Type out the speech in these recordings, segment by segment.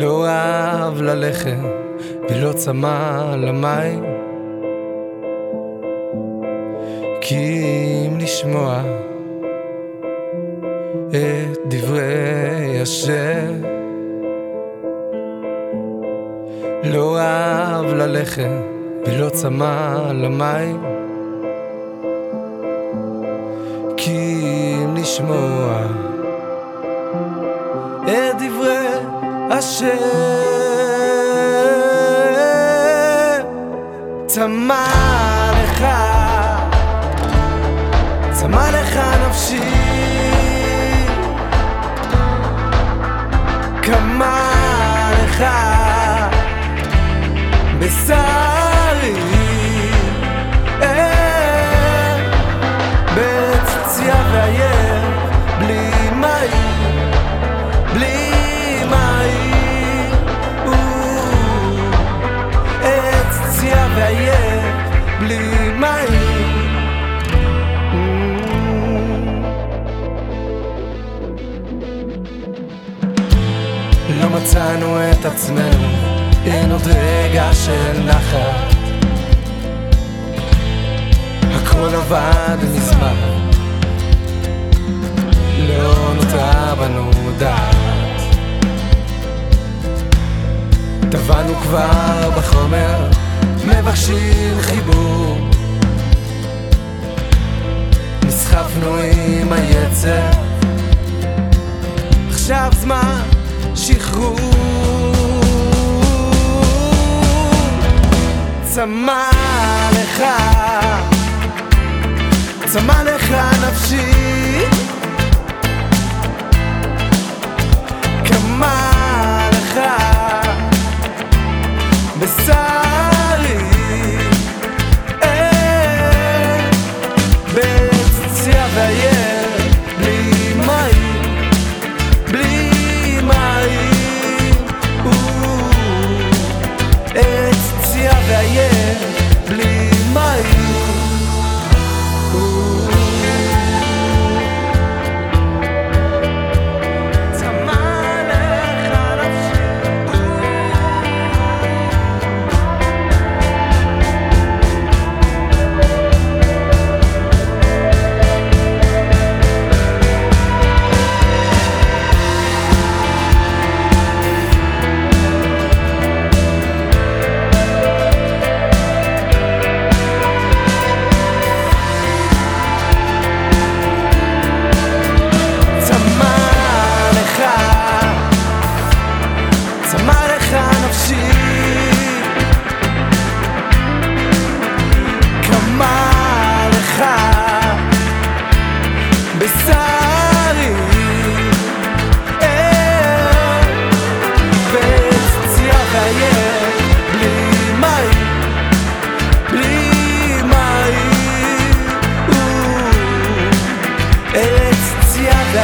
לא אהב ללחם ולא צמא למים. כי אם לשמוע את דברי השם לא אהב ללחם ולא צמא למים. כי אם לשמוע את דברי השם צמא לך, צמא לך נפשי. כמה לך בשרי אה, בארץ צייה בלי מצאנו את עצמנו, אין עוד רגע של נחת. הכל עבד מזמן, לא נותרה בנו דעת. טבענו כבר בחומר, מבקשים חיבור. נסחפנו עם צמא לך, צמא לך נפשי. כמה לך. בשרי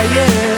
yeah, yeah.